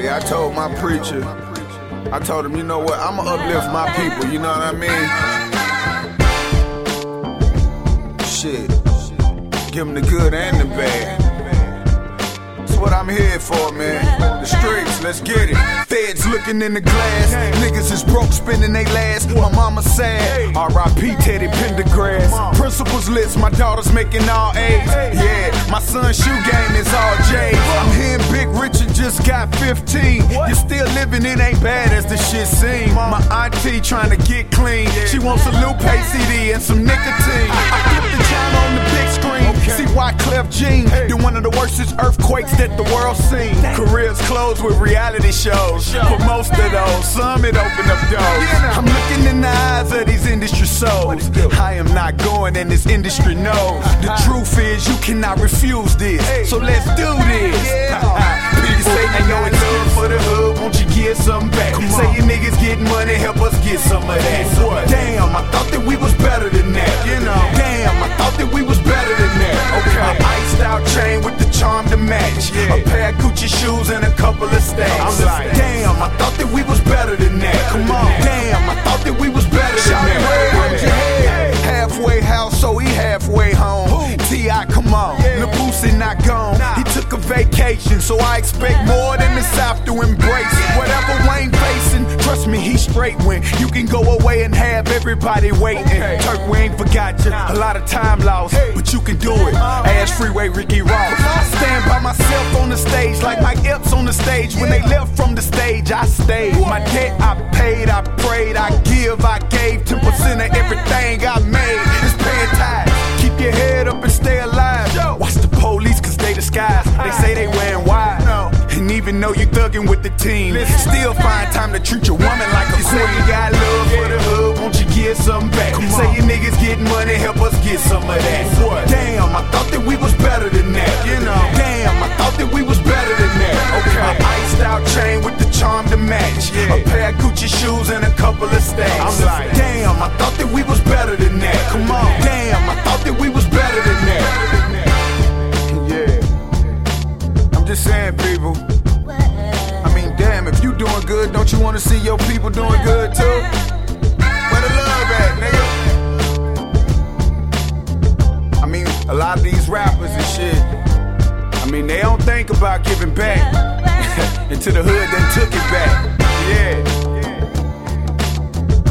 See, I told my preacher, I told him, you know what, I'ma uplift my people, you know what I mean? Shit, give them the good and the bad. That's what I'm here for, man. The streets, let's get it. Feds looking in the glass. Niggas is broke, spending they last. My mama sad. R.I.P. Teddy Pendergrass. Principals list, my daughter's making all A's. Yeah, my son's shoe game is all 15. What? You're still living, it ain't bad as the shit seems. My auntie trying to get clean. She wants a Lupe CD and some nicotine. I, flip the time on the big screen. Okay. See Wyclef Jean hey. one of the worstest earthquakes that the world's seen. Careers closed with reality shows. For most of those, some it opened up doors. I'm looking in the eyes of these industry souls. I am not going, and this industry knows. The truth is, you cannot refuse this. So let's do this. some of that. Damn, I thought that we was better than that. You know, damn, I thought that we was better than that. Okay, a iced out chain with the charm to match. A pair of Gucci shoes and a couple of stacks. I'm like, damn, I thought that we was better than that. Come on, damn, I thought that we was better than that. Halfway house, so he halfway home. T.I., come on, Lil Boosie not gone. He took a vacation, so I expect more than the South to embrace. Whatever Wayne facing, trust me, he straight when you can go away and have everybody waiting. Turk, we ain't forgot you. A lot of time lost, but you can do it. Ask Freeway Ricky Ross. I stand by myself on the stage like Mike Epps on the stage. When they left from the stage, I stayed. My debt I paid, I prayed, I give, I gave even though you thuggin' with the team, still find time to treat your woman like a queen. Say you got love for the hood, won't you get some back? Say your niggas getting money, help us get some of that. Damn, I thought that we was better than that. You know, damn, I thought that we was better than that. Okay, a iced out chain with the charm to match. A pair of Gucci shoes and a couple of stacks. I'm like, damn, I thought that we was better than that. Come on, damn, I thought that we was better than that. Yeah, I'm just saying, people. Good, don't you want to see your people doing good too? Where the love at, nigga? I mean, a lot of these rappers and shit. I mean, they don't think about giving back until the hood then took it back. Yeah.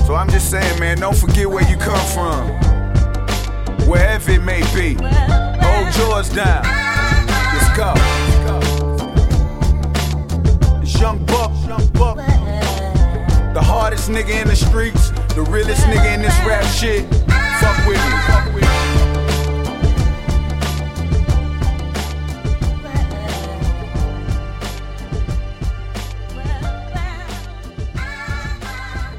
So I'm just saying, man, don't forget where you come from, wherever it may be. Hold yours down. Let's go. It's Young Buck, Young Buck. Nigga in the streets, the realest nigga in this rap shit.